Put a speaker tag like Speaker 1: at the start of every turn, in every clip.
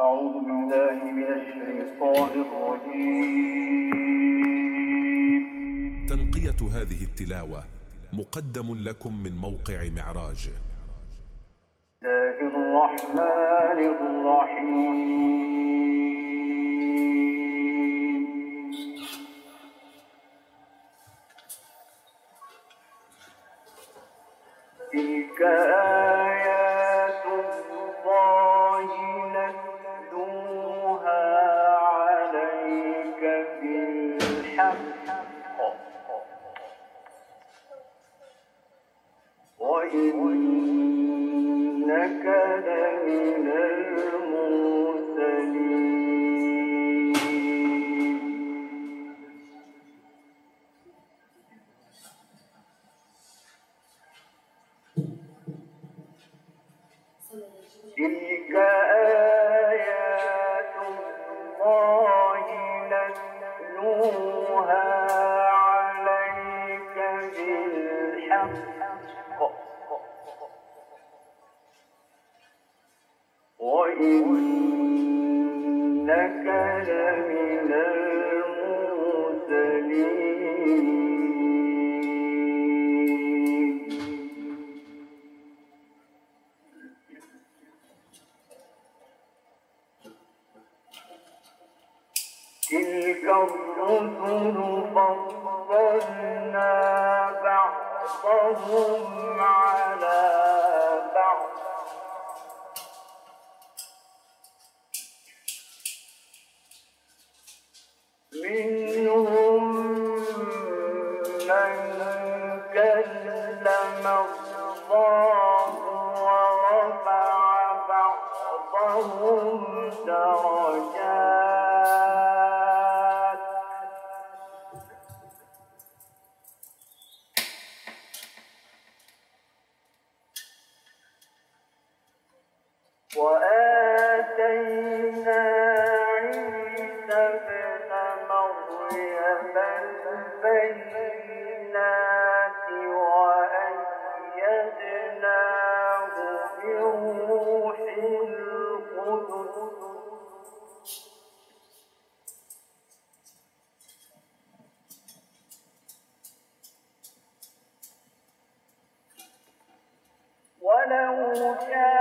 Speaker 1: أعوذ بالله من الشيطان الرجيم.
Speaker 2: تنقية هذه التلاوة مقدم لكم من موقع معراج.
Speaker 1: الله الرحمن الرحيم. وإنك لمن المرسلين. فهم درجات ولو كان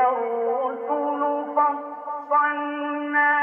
Speaker 1: الرسل فصلنا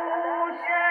Speaker 1: Oh, yeah.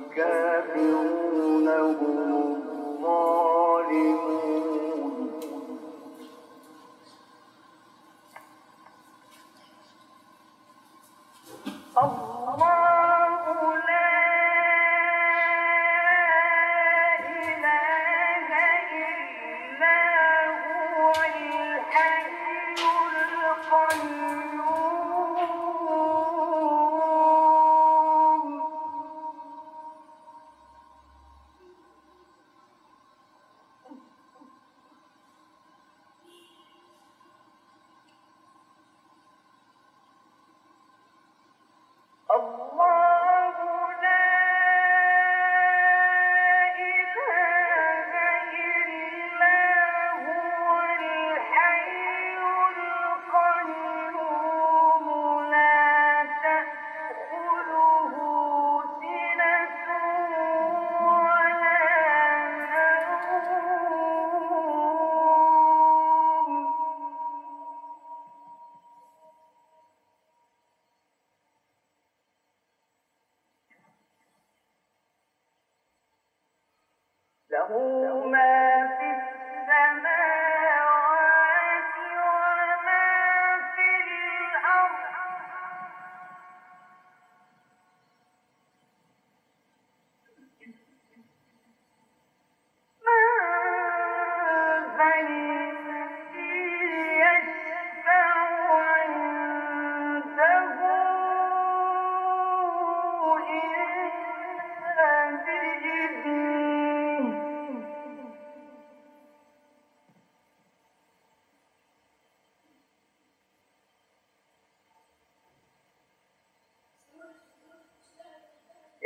Speaker 1: الكافرون هم الظالمون.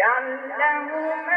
Speaker 1: يعلم ما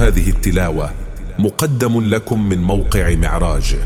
Speaker 2: هذه التلاوة مقدم لكم من موقع معراج.